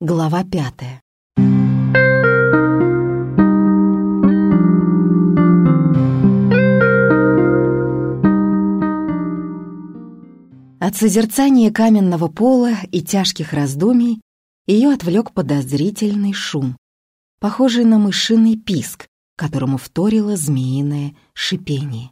Глава пятая. От созерцания каменного пола и тяжких раздумий ее отвлек подозрительный шум, похожий на мышиный писк, которому вторило змеиное шипение.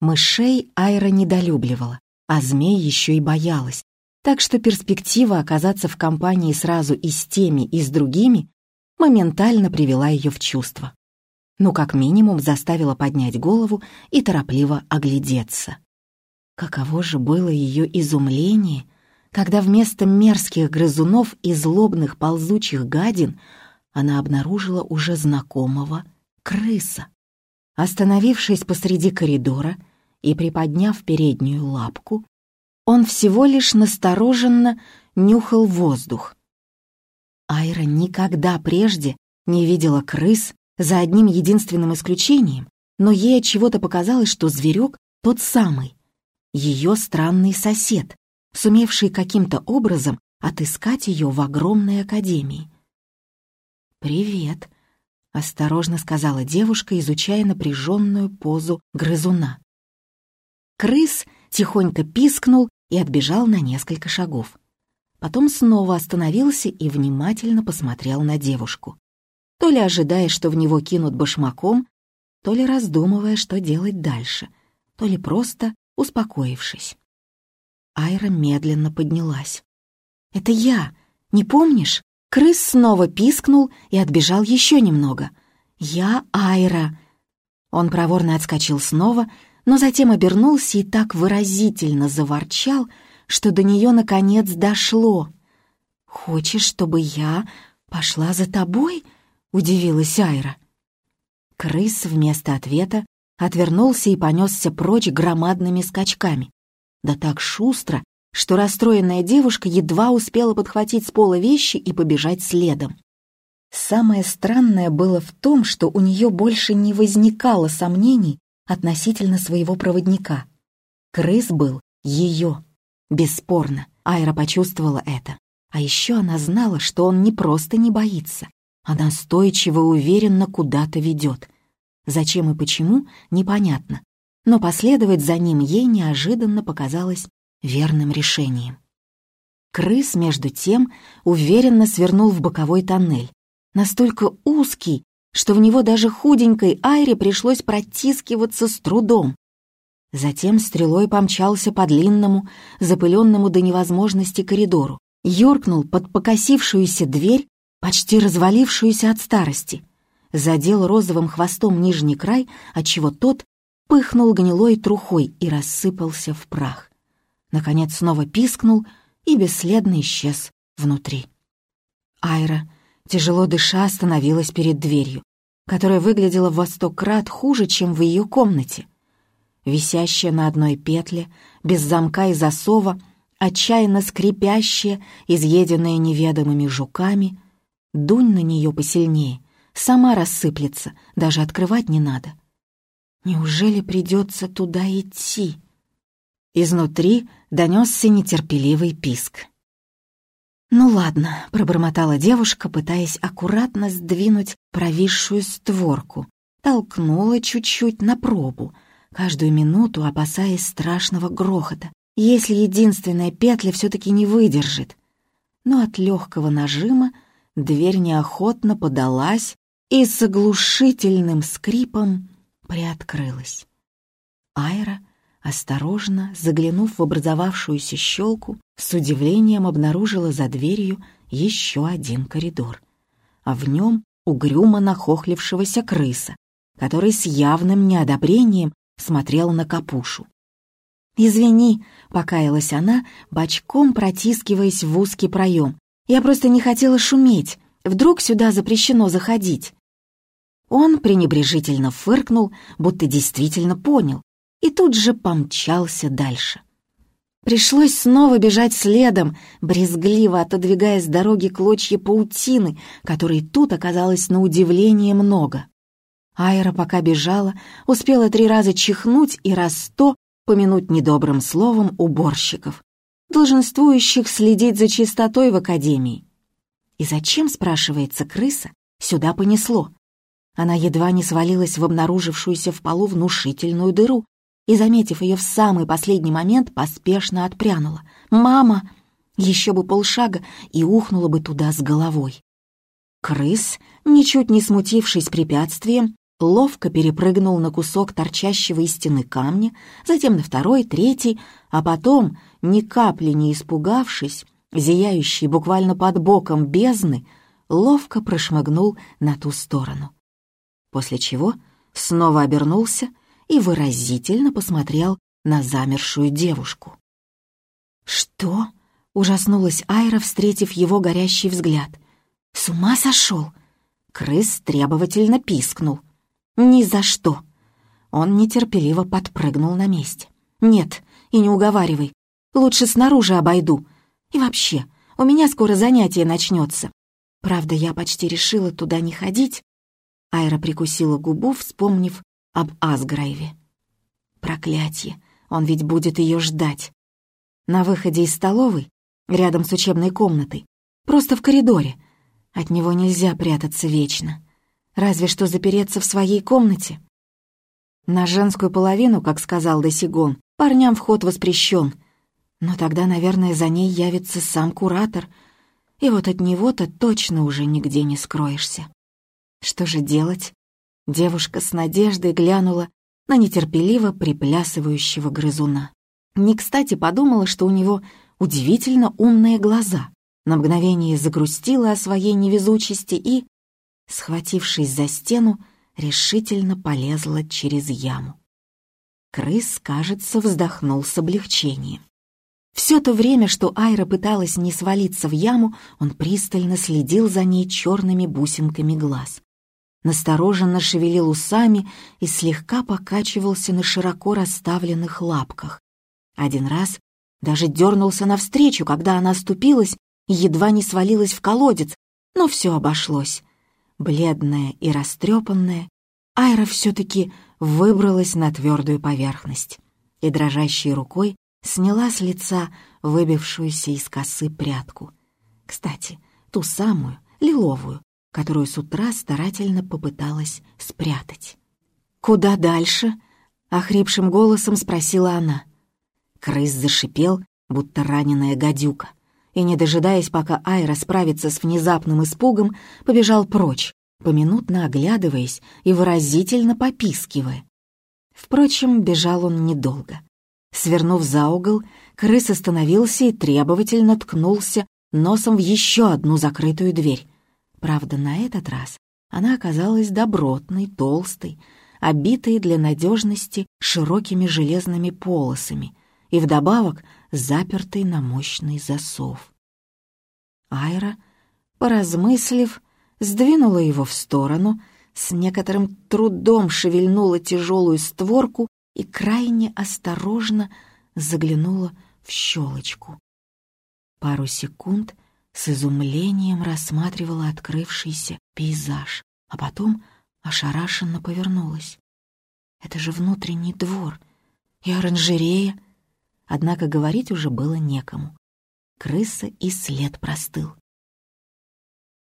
Мышей Айра недолюбливала, а змей еще и боялась, так что перспектива оказаться в компании сразу и с теми, и с другими моментально привела ее в чувство. Ну, как минимум, заставила поднять голову и торопливо оглядеться. Каково же было ее изумление, когда вместо мерзких грызунов и злобных ползучих гадин она обнаружила уже знакомого крыса. Остановившись посреди коридора и приподняв переднюю лапку, он всего лишь настороженно нюхал воздух. Айра никогда прежде не видела крыс за одним единственным исключением, но ей от чего-то показалось, что зверек тот самый, ее странный сосед, сумевший каким-то образом отыскать ее в огромной академии. «Привет», — осторожно сказала девушка, изучая напряженную позу грызуна. Крыс тихонько пискнул и отбежал на несколько шагов. Потом снова остановился и внимательно посмотрел на девушку. То ли ожидая, что в него кинут башмаком, то ли раздумывая, что делать дальше, то ли просто успокоившись. Айра медленно поднялась. «Это я, не помнишь?» Крыс снова пискнул и отбежал еще немного. «Я Айра». Он проворно отскочил снова, но затем обернулся и так выразительно заворчал, что до нее наконец дошло. «Хочешь, чтобы я пошла за тобой?» — удивилась Айра. Крыс вместо ответа отвернулся и понесся прочь громадными скачками. Да так шустро, что расстроенная девушка едва успела подхватить с пола вещи и побежать следом. Самое странное было в том, что у нее больше не возникало сомнений относительно своего проводника. Крыс был ее. Бесспорно, Айра почувствовала это. А еще она знала, что он не просто не боится, а настойчиво уверенно куда-то ведет. Зачем и почему, непонятно. Но последовать за ним ей неожиданно показалось верным решением. Крыс, между тем, уверенно свернул в боковой тоннель, настолько узкий, что в него даже худенькой Айре пришлось протискиваться с трудом. Затем стрелой помчался по длинному, запыленному до невозможности коридору, юркнул под покосившуюся дверь, почти развалившуюся от старости, задел розовым хвостом нижний край, отчего тот пыхнул гнилой трухой и рассыпался в прах. Наконец снова пискнул и бесследно исчез внутри. Айра тяжело дыша, остановилась перед дверью, которая выглядела во сто крат хуже, чем в ее комнате. Висящая на одной петле, без замка и засова, отчаянно скрипящая, изъеденная неведомыми жуками, дунь на нее посильнее, сама рассыплется, даже открывать не надо. Неужели придется туда идти? Изнутри донесся нетерпеливый писк. «Ну ладно», — пробормотала девушка, пытаясь аккуратно сдвинуть провисшую створку. Толкнула чуть-чуть на пробу, каждую минуту опасаясь страшного грохота, если единственная петля все-таки не выдержит. Но от легкого нажима дверь неохотно подалась и с оглушительным скрипом приоткрылась. Айра осторожно, заглянув в образовавшуюся щелку, с удивлением обнаружила за дверью еще один коридор, а в нем угрюмо нахохлившегося крыса, который с явным неодобрением смотрел на капушу. «Извини», — покаялась она, бочком протискиваясь в узкий проем. «Я просто не хотела шуметь. Вдруг сюда запрещено заходить?» Он пренебрежительно фыркнул, будто действительно понял, и тут же помчался дальше. Пришлось снова бежать следом, брезгливо отодвигая с дороги клочья паутины, которой тут оказалось на удивление много. Айра, пока бежала, успела три раза чихнуть и раз сто помянуть недобрым словом уборщиков, долженствующих следить за чистотой в академии. И зачем, спрашивается, крыса сюда понесло? Она едва не свалилась в обнаружившуюся в полу внушительную дыру и, заметив ее в самый последний момент, поспешно отпрянула. «Мама!» Еще бы полшага и ухнула бы туда с головой. Крыс, ничуть не смутившись препятствием, ловко перепрыгнул на кусок торчащего из стены камня, затем на второй, третий, а потом, ни капли не испугавшись, зияющий буквально под боком бездны, ловко прошмыгнул на ту сторону. После чего снова обернулся и выразительно посмотрел на замершую девушку. «Что?» — ужаснулась Айра, встретив его горящий взгляд. «С ума сошел?» Крыс требовательно пискнул. «Ни за что!» Он нетерпеливо подпрыгнул на месте. «Нет, и не уговаривай. Лучше снаружи обойду. И вообще, у меня скоро занятие начнется. Правда, я почти решила туда не ходить». Айра прикусила губу, вспомнив об Асграйве. Проклятье, он ведь будет ее ждать. На выходе из столовой, рядом с учебной комнатой, просто в коридоре. От него нельзя прятаться вечно. Разве что запереться в своей комнате. На женскую половину, как сказал Досигон, парням вход воспрещен. Но тогда, наверное, за ней явится сам куратор, и вот от него-то точно уже нигде не скроешься. Что же делать? Девушка с надеждой глянула на нетерпеливо приплясывающего грызуна. Не кстати подумала, что у него удивительно умные глаза. На мгновение загрустила о своей невезучести и, схватившись за стену, решительно полезла через яму. Крыс, кажется, вздохнул с облегчением. Все то время, что Айра пыталась не свалиться в яму, он пристально следил за ней черными бусинками глаз настороженно шевелил усами и слегка покачивался на широко расставленных лапках. Один раз даже дернулся навстречу, когда она оступилась и едва не свалилась в колодец, но все обошлось. Бледная и растрепанная, Айра все-таки выбралась на твердую поверхность и дрожащей рукой сняла с лица выбившуюся из косы прядку. Кстати, ту самую, лиловую, которую с утра старательно попыталась спрятать. «Куда дальше?» — охрипшим голосом спросила она. Крыс зашипел, будто раненая гадюка, и, не дожидаясь, пока Айра справится с внезапным испугом, побежал прочь, поминутно оглядываясь и выразительно попискивая. Впрочем, бежал он недолго. Свернув за угол, крыс остановился и требовательно ткнулся носом в еще одну закрытую дверь. Правда, на этот раз она оказалась добротной, толстой, обитой для надежности широкими железными полосами и вдобавок запертой на мощный засов. Айра, поразмыслив, сдвинула его в сторону, с некоторым трудом шевельнула тяжелую створку и крайне осторожно заглянула в щелочку. Пару секунд с изумлением рассматривала открывшийся пейзаж, а потом ошарашенно повернулась. Это же внутренний двор и оранжерея. Однако говорить уже было некому. Крыса и след простыл.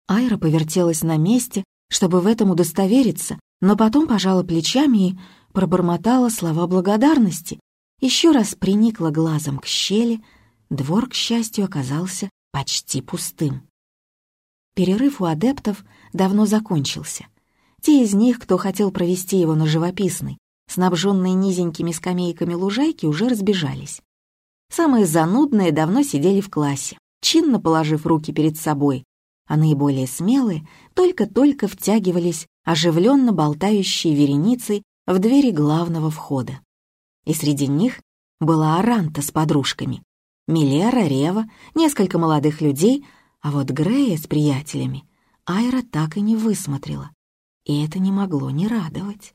Айра повертелась на месте, чтобы в этом удостовериться, но потом пожала плечами и пробормотала слова благодарности, еще раз приникла глазом к щели, двор, к счастью, оказался почти пустым. Перерыв у адептов давно закончился. Те из них, кто хотел провести его на живописной, снабженной низенькими скамейками лужайки, уже разбежались. Самые занудные давно сидели в классе, чинно положив руки перед собой, а наиболее смелые только-только втягивались оживленно болтающие вереницей в двери главного входа. И среди них была Аранта с подружками, Милера, Рева, несколько молодых людей, а вот Грея с приятелями Айра так и не высмотрела. И это не могло не радовать.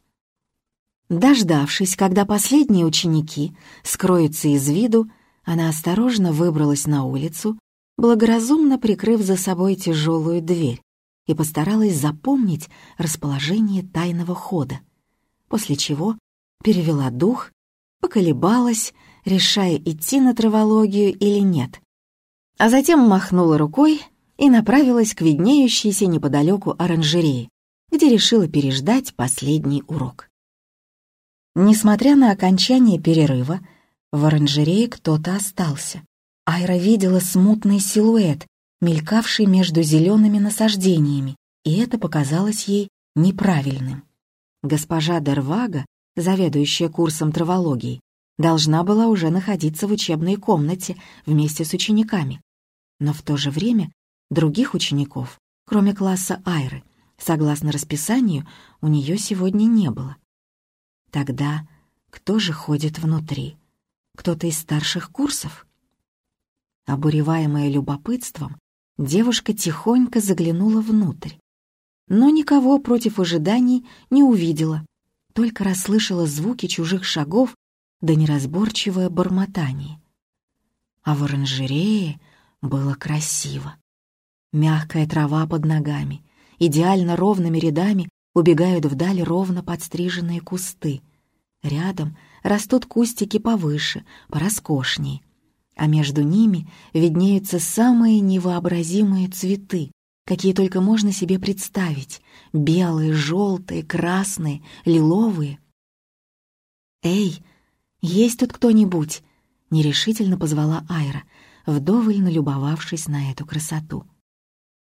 Дождавшись, когда последние ученики скроются из виду, она осторожно выбралась на улицу, благоразумно прикрыв за собой тяжелую дверь, и постаралась запомнить расположение тайного хода, после чего перевела дух, поколебалась решая, идти на травологию или нет. А затем махнула рукой и направилась к виднеющейся неподалеку оранжерее, где решила переждать последний урок. Несмотря на окончание перерыва, в оранжерее кто-то остался. Айра видела смутный силуэт, мелькавший между зелеными насаждениями, и это показалось ей неправильным. Госпожа Дервага, заведующая курсом травологии, должна была уже находиться в учебной комнате вместе с учениками. Но в то же время других учеников, кроме класса Айры, согласно расписанию, у нее сегодня не было. Тогда кто же ходит внутри? Кто-то из старших курсов? Обуреваемая любопытством, девушка тихонько заглянула внутрь. Но никого против ожиданий не увидела, только расслышала звуки чужих шагов да неразборчивое бормотание. А в оранжерее было красиво. Мягкая трава под ногами, идеально ровными рядами убегают вдаль ровно подстриженные кусты. Рядом растут кустики повыше, пороскошнее, а между ними виднеются самые невообразимые цветы, какие только можно себе представить — белые, желтые, красные, лиловые. «Эй, есть тут кто-нибудь?» — нерешительно позвала Айра, вдоволь налюбовавшись на эту красоту.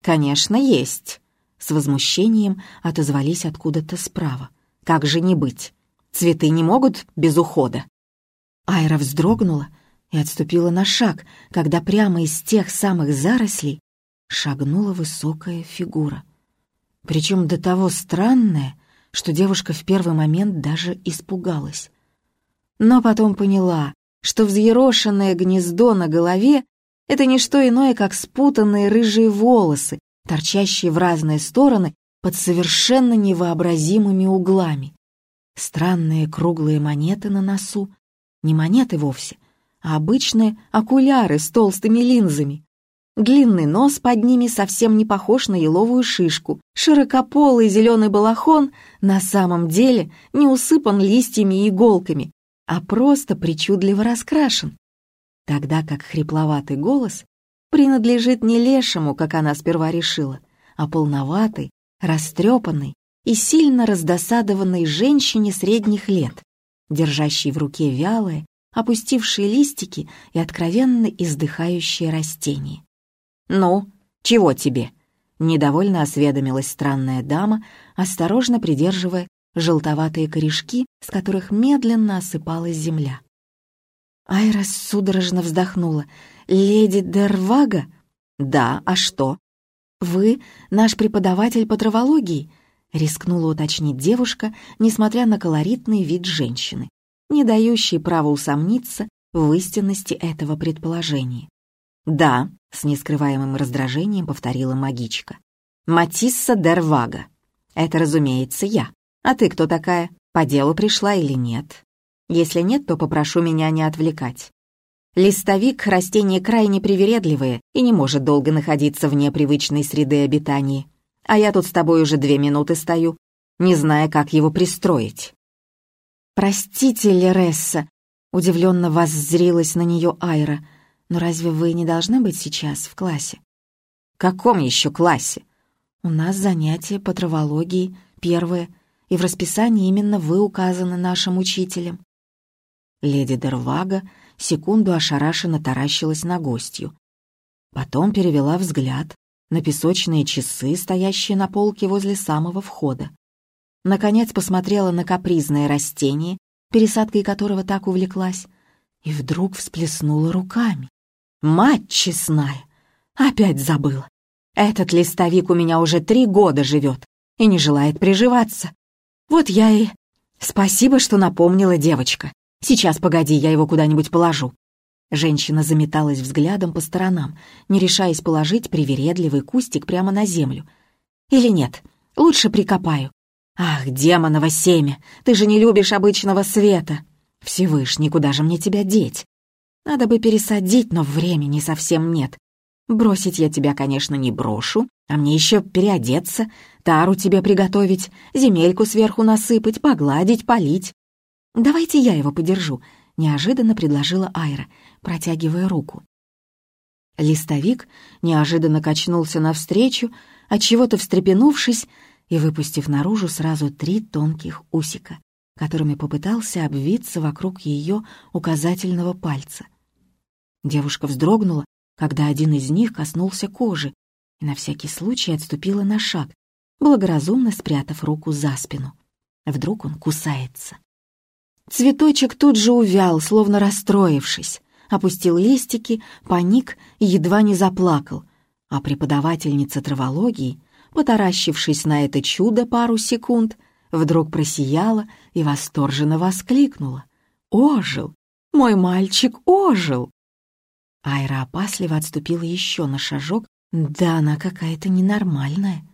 «Конечно, есть!» — с возмущением отозвались откуда-то справа. «Как же не быть? Цветы не могут без ухода!» Айра вздрогнула и отступила на шаг, когда прямо из тех самых зарослей шагнула высокая фигура. Причем до того странная, что девушка в первый момент даже испугалась но потом поняла, что взъерошенное гнездо на голове — это не что иное, как спутанные рыжие волосы, торчащие в разные стороны под совершенно невообразимыми углами. Странные круглые монеты на носу. Не монеты вовсе, а обычные окуляры с толстыми линзами. Длинный нос под ними совсем не похож на еловую шишку. Широкополый зеленый балахон на самом деле не усыпан листьями и иголками, а просто причудливо раскрашен, тогда как хрипловатый голос принадлежит не лешему, как она сперва решила, а полноватой, растрепанной и сильно раздосадованной женщине средних лет, держащей в руке вялые, опустившие листики и откровенно издыхающие растения. «Ну, чего тебе?» — недовольно осведомилась странная дама, осторожно придерживая желтоватые корешки, с которых медленно осыпалась земля. Айра судорожно вздохнула. «Леди Дервага?» «Да, а что?» «Вы наш преподаватель по травологии», — рискнула уточнить девушка, несмотря на колоритный вид женщины, не дающий права усомниться в истинности этого предположения. «Да», — с нескрываемым раздражением повторила магичка. «Матисса Дервага. Это, разумеется, я. А ты кто такая? По делу пришла или нет? Если нет, то попрошу меня не отвлекать. Листовик — растение крайне привередливое и не может долго находиться вне привычной среды обитания. А я тут с тобой уже две минуты стою, не зная, как его пристроить. «Простите, Лересса», — удивленно воззрилась на нее Айра, «но разве вы не должны быть сейчас в классе?» «В каком еще классе?» «У нас занятие по травологии, первое, и в расписании именно вы указаны нашим учителем». Леди Дервага секунду ошарашенно таращилась на гостью. Потом перевела взгляд на песочные часы, стоящие на полке возле самого входа. Наконец посмотрела на капризное растение, пересадкой которого так увлеклась, и вдруг всплеснула руками. «Мать честная! Опять забыла! Этот листовик у меня уже три года живет и не желает приживаться. Вот я и... Спасибо, что напомнила девочка. Сейчас, погоди, я его куда-нибудь положу. Женщина заметалась взглядом по сторонам, не решаясь положить привередливый кустик прямо на землю. Или нет, лучше прикопаю. Ах, демоново семя, ты же не любишь обычного света. Всевышний, куда же мне тебя деть? Надо бы пересадить, но времени совсем нет. Бросить я тебя, конечно, не брошу, а мне еще переодеться, тару тебе приготовить, земельку сверху насыпать, погладить, полить. Давайте я его подержу, неожиданно предложила Айра, протягивая руку. Листовик неожиданно качнулся навстречу, отчего-то встрепенувшись и выпустив наружу сразу три тонких усика, которыми попытался обвиться вокруг ее указательного пальца. Девушка вздрогнула, когда один из них коснулся кожи, и на всякий случай отступила на шаг, благоразумно спрятав руку за спину. Вдруг он кусается. Цветочек тут же увял, словно расстроившись, опустил листики, паник и едва не заплакал, а преподавательница травологии, потаращившись на это чудо пару секунд, вдруг просияла и восторженно воскликнула. «Ожил! Мой мальчик ожил!» Айра опасливо отступила еще на шажок. «Да она какая-то ненормальная!»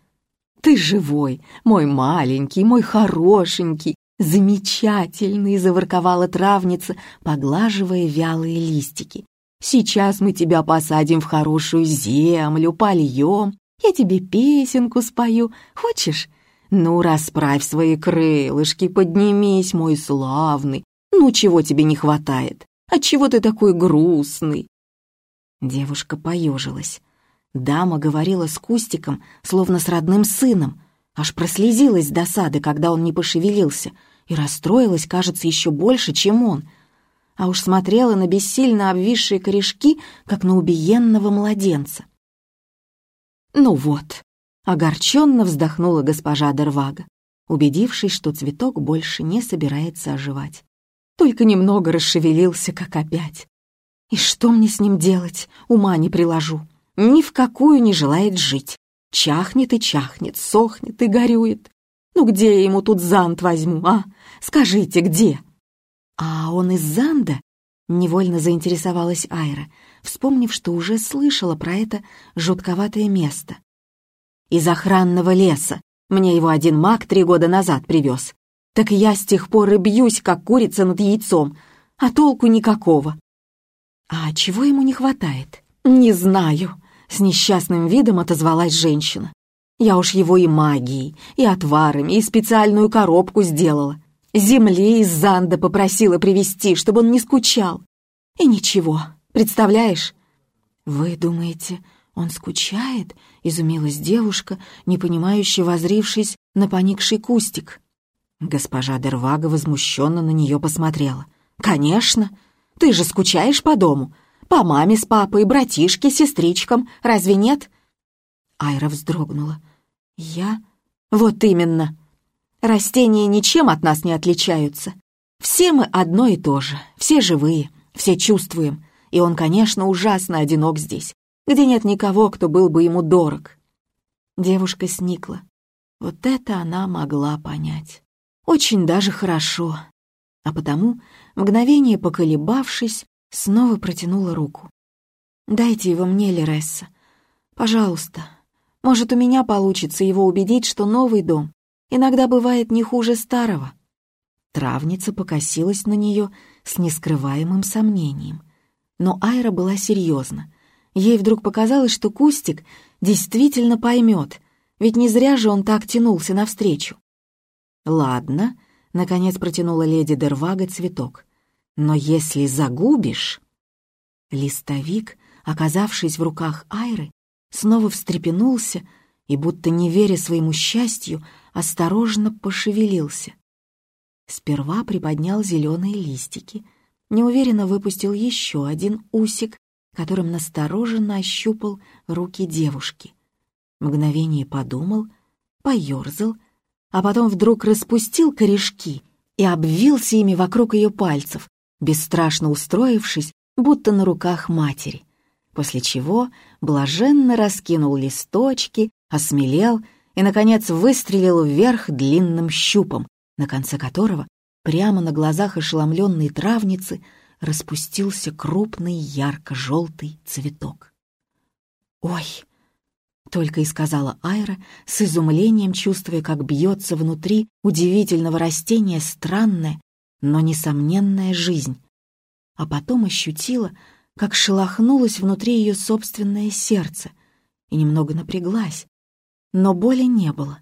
«Ты живой, мой маленький, мой хорошенький, замечательный!» — заворковала травница, поглаживая вялые листики. «Сейчас мы тебя посадим в хорошую землю, польем, я тебе песенку спою. Хочешь? Ну, расправь свои крылышки, поднимись, мой славный. Ну, чего тебе не хватает? Отчего ты такой грустный?» Девушка поежилась. Дама говорила с Кустиком, словно с родным сыном. Аж прослезилась досады, когда он не пошевелился, и расстроилась, кажется, еще больше, чем он. А уж смотрела на бессильно обвисшие корешки, как на убиенного младенца. «Ну вот», — огорченно вздохнула госпожа Дервага, убедившись, что цветок больше не собирается оживать. Только немного расшевелился, как опять. И что мне с ним делать, ума не приложу ни в какую не желает жить. Чахнет и чахнет, сохнет и горюет. Ну где я ему тут занд возьму, а? Скажите, где?» «А он из занда?» — невольно заинтересовалась Айра, вспомнив, что уже слышала про это жутковатое место. «Из охранного леса. Мне его один маг три года назад привез. Так я с тех пор и бьюсь, как курица над яйцом, а толку никакого». «А чего ему не хватает?» «Не знаю», с несчастным видом отозвалась женщина. Я уж его и магией, и отварами, и специальную коробку сделала. Земли из Занда попросила привезти, чтобы он не скучал. И ничего, представляешь? Вы думаете, он скучает? Изумилась девушка, непонимающе возрившись на поникший кустик. Госпожа Дервага возмущенно на нее посмотрела. «Конечно! Ты же скучаешь по дому. По маме с папой, братишке, сестричкам. Разве нет?» Айра вздрогнула. «Я? Вот именно. Растения ничем от нас не отличаются. Все мы одно и то же, все живые, все чувствуем. И он, конечно, ужасно одинок здесь, где нет никого, кто был бы ему дорог». Девушка сникла. Вот это она могла понять. Очень даже хорошо. А потому, мгновение поколебавшись, снова протянула руку. «Дайте его мне, Лересса. Пожалуйста. Может, у меня получится его убедить, что новый дом иногда бывает не хуже старого». Травница покосилась на нее с нескрываемым сомнением. Но Айра была серьезна. Ей вдруг показалось, что Кустик действительно поймет, ведь не зря же он так тянулся навстречу. «Ладно», — наконец протянула леди Дервага цветок. Но если загубишь... Листовик, оказавшись в руках Айры, снова встрепенулся и, будто не веря своему счастью, осторожно пошевелился. Сперва приподнял зеленые листики, неуверенно выпустил еще один усик, которым настороженно ощупал руки девушки. Мгновение подумал, поерзал, а потом вдруг распустил корешки и обвился ими вокруг ее пальцев, бесстрашно устроившись, будто на руках матери, после чего блаженно раскинул листочки, осмелел и, наконец, выстрелил вверх длинным щупом, на конце которого, прямо на глазах ошеломленной травницы, распустился крупный ярко-желтый цветок. «Ой!» — только и сказала Айра, с изумлением чувствуя, как бьется внутри удивительного растения странное, но несомненная жизнь. А потом ощутила, как шелохнулось внутри ее собственное сердце и немного напряглась. Но боли не было,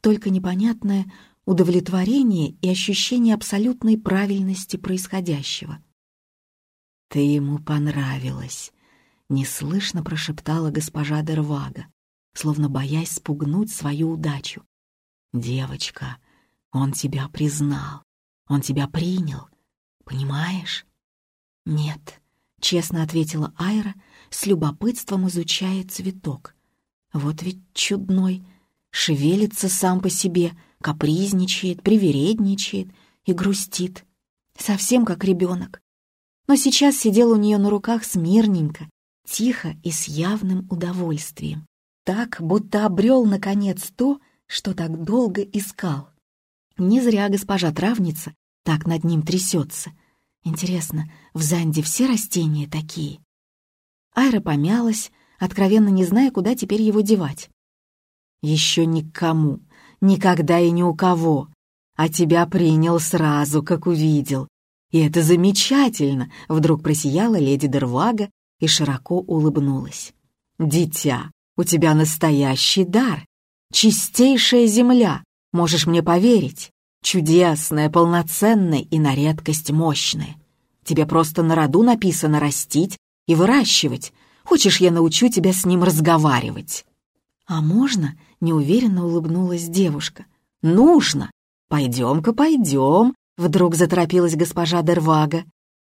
только непонятное удовлетворение и ощущение абсолютной правильности происходящего. «Ты ему понравилась», — неслышно прошептала госпожа Дервага, словно боясь спугнуть свою удачу. «Девочка, он тебя признал, он тебя принял, понимаешь?» «Нет», — честно ответила Айра, с любопытством изучая цветок. «Вот ведь чудной, шевелится сам по себе, капризничает, привередничает и грустит, совсем как ребенок. Но сейчас сидел у нее на руках смирненько, тихо и с явным удовольствием. Так, будто обрел, наконец, то, что так долго искал. Не зря госпожа травница так над ним трясется. Интересно, в Занде все растения такие? Айра помялась, откровенно не зная, куда теперь его девать. «Еще никому, никогда и ни у кого, а тебя принял сразу, как увидел. И это замечательно!» — вдруг просияла леди Дервага и широко улыбнулась. «Дитя, у тебя настоящий дар, чистейшая земля, можешь мне поверить, чудесная, полноценная и на редкость мощная. Тебе просто на роду написано растить и выращивать. Хочешь, я научу тебя с ним разговаривать?» «А можно?» — неуверенно улыбнулась девушка. «Нужно! Пойдем-ка, пойдем!» — вдруг заторопилась госпожа Дервага.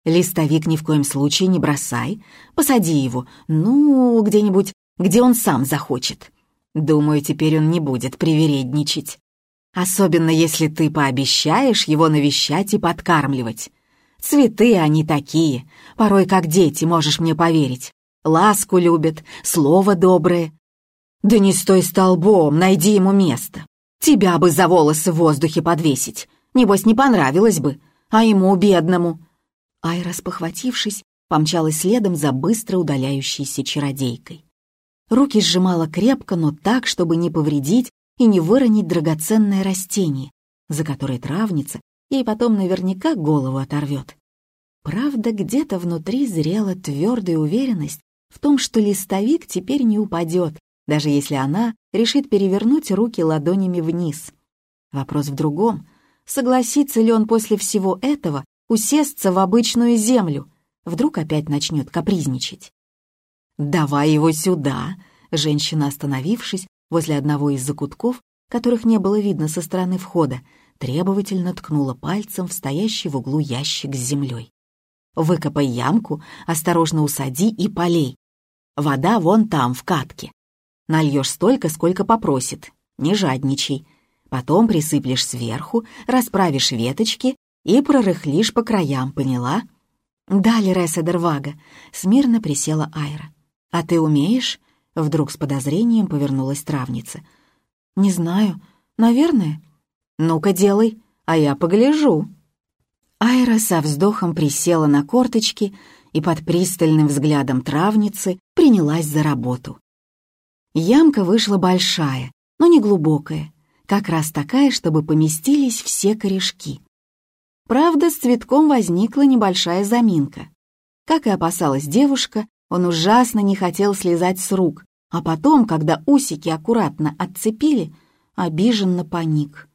«Листовик ни в коем случае не бросай. Посади его, ну, где-нибудь, где он сам захочет. Думаю, теперь он не будет привередничать. Особенно если ты пообещаешь его навещать и подкармливать. Цветы они такие, порой как дети, можешь мне поверить. Ласку любят, слово доброе. Да не стой столбом, найди ему место. Тебя бы за волосы в воздухе подвесить. Небось, не понравилось бы. А ему, бедному. Айра, спохватившись, помчалась следом за быстро удаляющейся чародейкой. Руки сжимала крепко, но так, чтобы не повредить и не выронить драгоценное растение, за которое травница ей потом наверняка голову оторвет. Правда, где-то внутри зрела твердая уверенность в том, что листовик теперь не упадет, даже если она решит перевернуть руки ладонями вниз. Вопрос в другом. Согласится ли он после всего этого усесться в обычную землю? Вдруг опять начнет капризничать. «Давай его сюда!» Женщина, остановившись возле одного из закутков, которых не было видно со стороны входа, требовательно ткнула пальцем в стоящий в углу ящик с землей. «Выкопай ямку, осторожно усади и полей. Вода вон там, в катке. Нальешь столько, сколько попросит, не жадничай. Потом присыплешь сверху, расправишь веточки и прорыхлишь по краям, поняла?» «Да, Лереса Дервага», — смирно присела Айра. «А ты умеешь?» — вдруг с подозрением повернулась травница. «Не знаю. Наверное». «Ну-ка, делай, а я погляжу». Айра со вздохом присела на корточки и под пристальным взглядом травницы принялась за работу. Ямка вышла большая, но не глубокая, как раз такая, чтобы поместились все корешки. Правда, с цветком возникла небольшая заминка. Как и опасалась девушка, он ужасно не хотел слезать с рук, а потом, когда усики аккуратно отцепили, обиженно паник.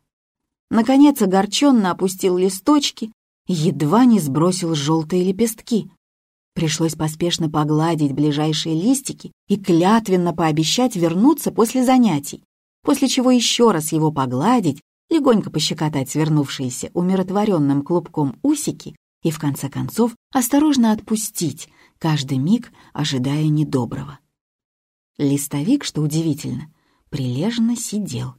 Наконец огорченно опустил листочки и едва не сбросил желтые лепестки. Пришлось поспешно погладить ближайшие листики и клятвенно пообещать вернуться после занятий, после чего еще раз его погладить, легонько пощекотать свернувшиеся умиротворенным клубком усики и, в конце концов, осторожно отпустить, каждый миг ожидая недоброго. Листовик, что удивительно, прилежно сидел.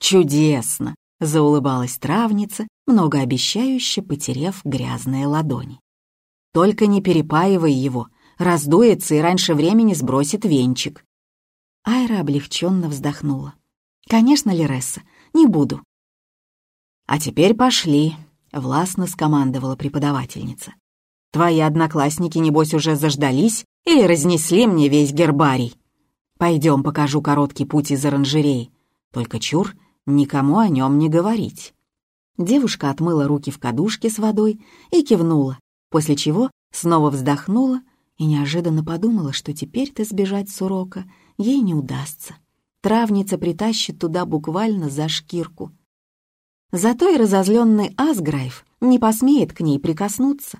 «Чудесно!» — заулыбалась травница, многообещающе потерев грязные ладони. Только не перепаивай его, раздуется и раньше времени сбросит венчик». Айра облегченно вздохнула. «Конечно, Лересса, не буду». «А теперь пошли», — властно скомандовала преподавательница. «Твои одноклассники, небось, уже заждались или разнесли мне весь гербарий? Пойдем покажу короткий путь из оранжерей. Только чур, никому о нем не говорить». Девушка отмыла руки в кадушке с водой и кивнула, после чего снова вздохнула и неожиданно подумала, что теперь-то сбежать с урока ей не удастся. Травница притащит туда буквально за шкирку. Зато и разозленный Асграйв не посмеет к ней прикоснуться.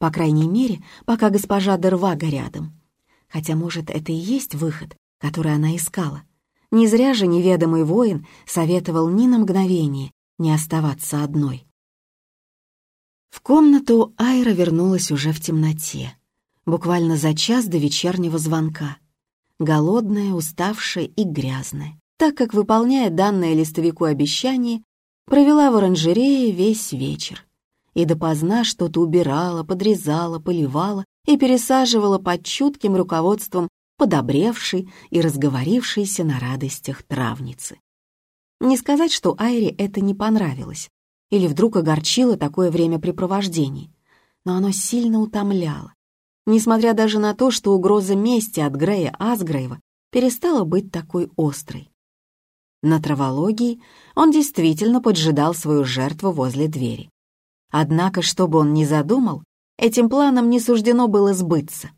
По крайней мере, пока госпожа Дервага рядом. Хотя, может, это и есть выход, который она искала. Не зря же неведомый воин советовал ни на мгновение не оставаться одной. В комнату Айра вернулась уже в темноте, буквально за час до вечернего звонка. Голодная, уставшая и грязная, так как, выполняя данное листовику обещание, провела в оранжерее весь вечер. И допоздна что-то убирала, подрезала, поливала и пересаживала под чутким руководством подобревшей и разговорившейся на радостях травницы. Не сказать, что Айре это не понравилось, или вдруг огорчило такое времяпрепровождение, но оно сильно утомляло, несмотря даже на то, что угроза мести от Грея Асгрейва перестала быть такой острой. На травологии он действительно поджидал свою жертву возле двери. Однако, что бы он ни задумал, этим планом не суждено было сбыться.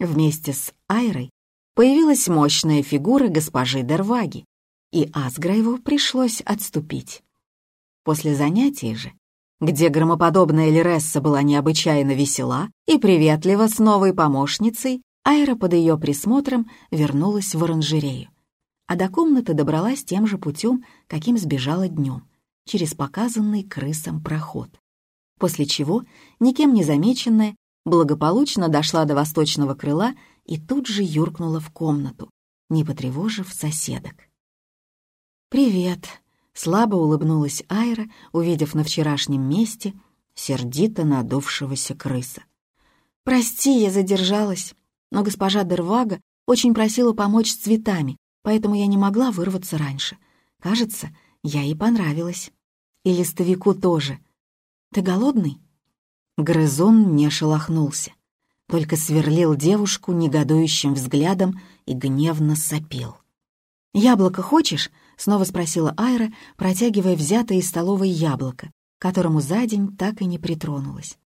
Вместе с Айрой появилась мощная фигура госпожи Дерваги, и Асгрейву пришлось отступить. После занятий же, где громоподобная Лересса была необычайно весела и приветлива с новой помощницей, Айра под ее присмотром вернулась в оранжерею, а до комнаты добралась тем же путем, каким сбежала днем, через показанный крысам проход. После чего, никем не замеченная, благополучно дошла до восточного крыла и тут же юркнула в комнату, не потревожив соседок. «Привет!» — слабо улыбнулась Айра, увидев на вчерашнем месте сердито надувшегося крыса. «Прости, я задержалась, но госпожа Дервага очень просила помочь с цветами, поэтому я не могла вырваться раньше. Кажется, я ей понравилась. И листовику тоже. Ты голодный?» Грызун не шелохнулся только сверлил девушку негодующим взглядом и гневно сопел. «Яблоко хочешь?» — снова спросила Айра, протягивая взятое из столовой яблоко, которому за день так и не притронулась.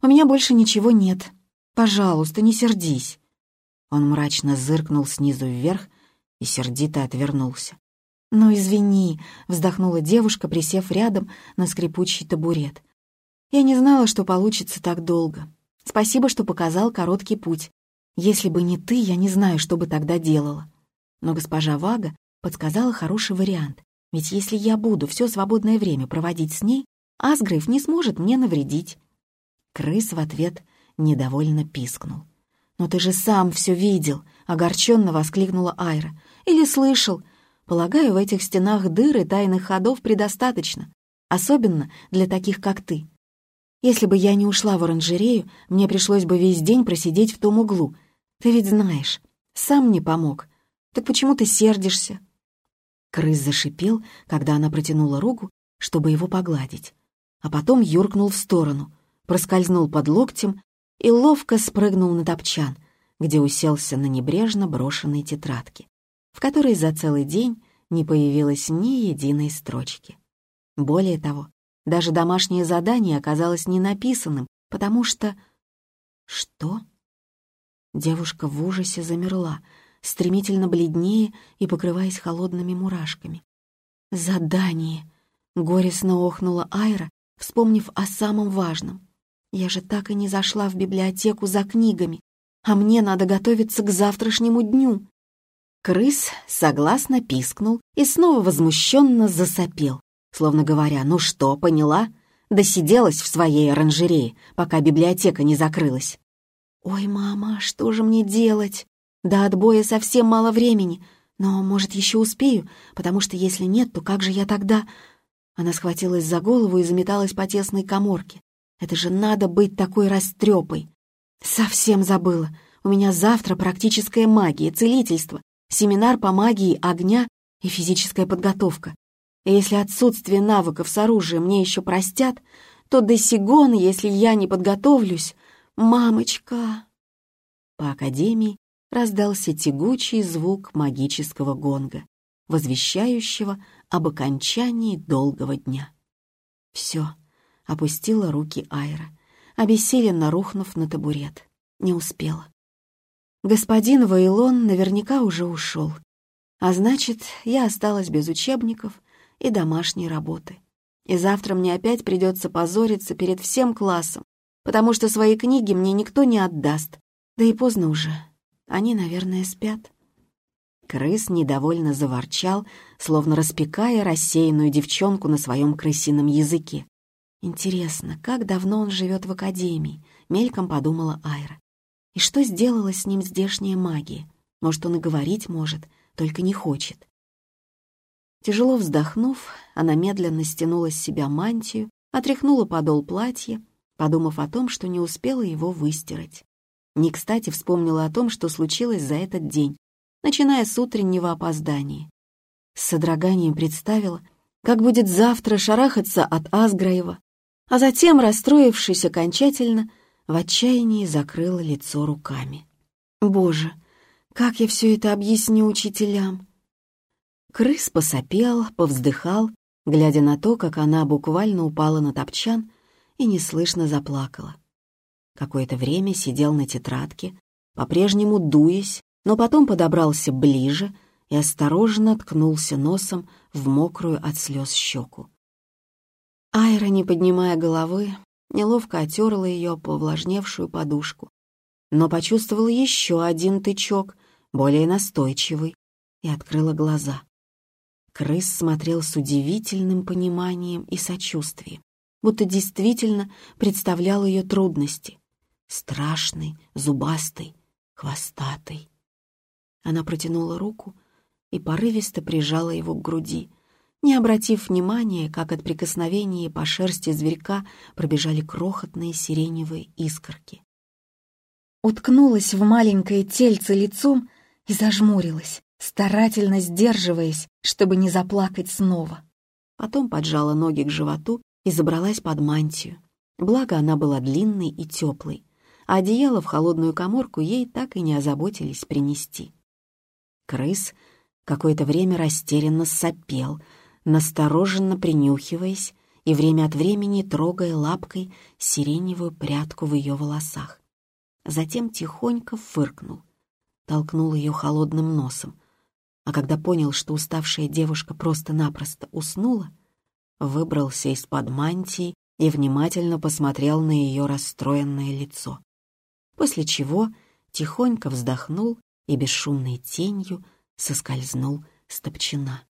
«У меня больше ничего нет. Пожалуйста, не сердись». Он мрачно зыркнул снизу вверх и сердито отвернулся. «Ну, извини», — вздохнула девушка, присев рядом на скрипучий табурет. «Я не знала, что получится так долго. Спасибо, что показал короткий путь. Если бы не ты, я не знаю, что бы тогда делала. Но госпожа Вага подсказала хороший вариант. Ведь если я буду все свободное время проводить с ней, Асгрейв не сможет мне навредить. Крыс в ответ недовольно пискнул. «Но ты же сам все видел!» — огорченно воскликнула Айра. «Или слышал? Полагаю, в этих стенах дыр и тайных ходов предостаточно, особенно для таких, как ты. Если бы я не ушла в оранжерею, мне пришлось бы весь день просидеть в том углу. Ты ведь знаешь, сам не помог. Так почему ты сердишься?» Крыс зашипел, когда она протянула руку, чтобы его погладить, а потом юркнул в сторону, проскользнул под локтем и ловко спрыгнул на топчан, где уселся на небрежно брошенной тетрадке, в которой за целый день не появилось ни единой строчки. Более того, даже домашнее задание оказалось не написанным, потому что... Что? Девушка в ужасе замерла, стремительно бледнее и покрываясь холодными мурашками. «Задание!» — горестно охнула Айра, вспомнив о самом важном. «Я же так и не зашла в библиотеку за книгами, а мне надо готовиться к завтрашнему дню». Крыс согласно пискнул и снова возмущенно засопел словно говоря, «Ну что, поняла?» Досиделась в своей оранжерее, пока библиотека не закрылась. «Ой, мама, что же мне делать? До отбоя совсем мало времени, но, может, еще успею, потому что если нет, то как же я тогда...» Она схватилась за голову и заметалась по тесной коморке. «Это же надо быть такой растрепой!» «Совсем забыла. У меня завтра практическая магия, целительство, семинар по магии огня и физическая подготовка. Если отсутствие навыков с оружием мне еще простят, то до Сигона, если я не подготовлюсь, мамочка!» По академии раздался тягучий звук магического гонга, возвещающего об окончании долгого дня. Все, опустила руки Айра, обессиленно рухнув на табурет. Не успела. Господин Вейлон наверняка уже ушел, а значит, я осталась без учебников и домашней работы. И завтра мне опять придется позориться перед всем классом, потому что свои книги мне никто не отдаст. Да и поздно уже. Они, наверное, спят. Крыс недовольно заворчал, словно распекая рассеянную девчонку на своем крысином языке. «Интересно, как давно он живет в академии?» — мельком подумала Айра. «И что сделала с ним здешняя магия? Может, он и говорить может, только не хочет». Тяжело вздохнув, она медленно стянула с себя мантию, отряхнула подол платья, подумав о том, что не успела его выстирать. Не кстати вспомнила о том, что случилось за этот день, начиная с утреннего опоздания. С содроганием представила, как будет завтра шарахаться от Асграева, а затем, расстроившись окончательно, в отчаянии закрыла лицо руками. «Боже, как я все это объясню учителям?» Крыс посопел, повздыхал, глядя на то, как она буквально упала на топчан и неслышно заплакала. Какое-то время сидел на тетрадке, по-прежнему дуясь, но потом подобрался ближе и осторожно ткнулся носом в мокрую от слез щеку. Айра, не поднимая головы, неловко отерла ее повлажневшую подушку, но почувствовала еще один тычок, более настойчивый, и открыла глаза. Крыс смотрел с удивительным пониманием и сочувствием, будто действительно представлял ее трудности. Страшный, зубастый, хвостатый. Она протянула руку и порывисто прижала его к груди, не обратив внимания, как от прикосновения по шерсти зверька пробежали крохотные сиреневые искорки. Уткнулась в маленькое тельце лицом и зажмурилась, старательно сдерживаясь, чтобы не заплакать снова. Потом поджала ноги к животу и забралась под мантию. Благо, она была длинной и теплой, а одеяло в холодную коморку ей так и не озаботились принести. Крыс какое-то время растерянно сопел, настороженно принюхиваясь и время от времени трогая лапкой сиреневую прядку в ее волосах. Затем тихонько фыркнул, толкнул ее холодным носом, а когда понял, что уставшая девушка просто-напросто уснула, выбрался из-под мантии и внимательно посмотрел на ее расстроенное лицо, после чего тихонько вздохнул и бесшумной тенью соскользнул с топчина.